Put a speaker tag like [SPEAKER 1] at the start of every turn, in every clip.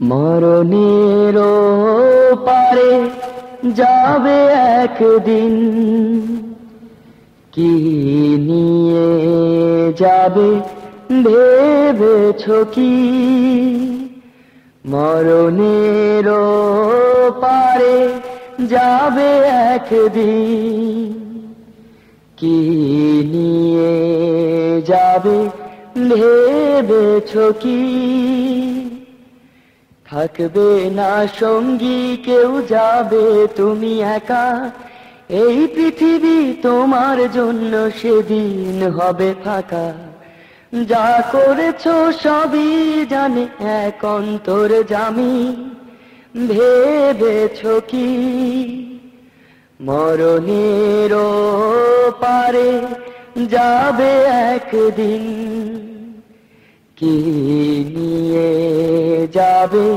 [SPEAKER 1] মরণের পারে যাবে একদিন। কি নিয়ে যাবে ভেবেছ কি? মরণের পারে যাবে একদিন। কি নিয়ে যাবে ভেবেছ কি? থাকবে না সঙ্গী, কেউ যাবে, তুমি একা। এই পৃথিবী তোমার জন্য সেদিন হবে ফাঁকা। যা করেছ সবই জানে, এক অন্তর জামি। ভেবেছ কি? মরণের পারে যাবে একদিন। কি নিয়ে যাবে,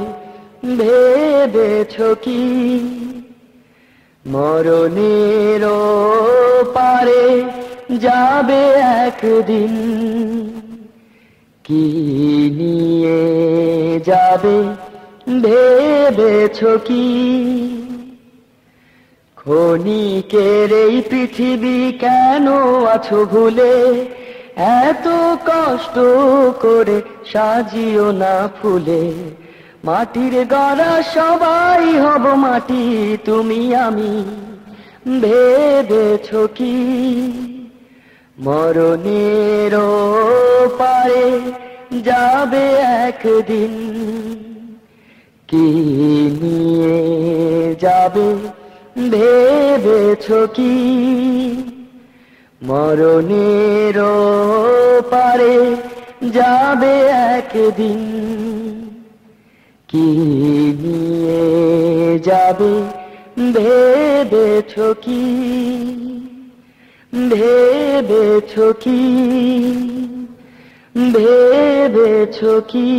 [SPEAKER 1] ভেবেছ কি? মরণের পারে যাবে একদিন। কি নিয়ে যাবে, ভেবেছ কি? ক্ষণিকের এই পৃথিবী কেন আছো ভুলে? এত কষ্ট করে সাজিও না ফুলে। মাটির গড়া সবাই হব মাটি, তুমি আমি। ভেবেছ কি? মরণের পারে যাবে একদিন। কি নিয়ে যাবে ভেবেছ কি? মরণের পারে যাবে একদিন। কি নিয়ে যাবে ভেবেছ কি? ভেবেছ কি? ভেবেছ কি?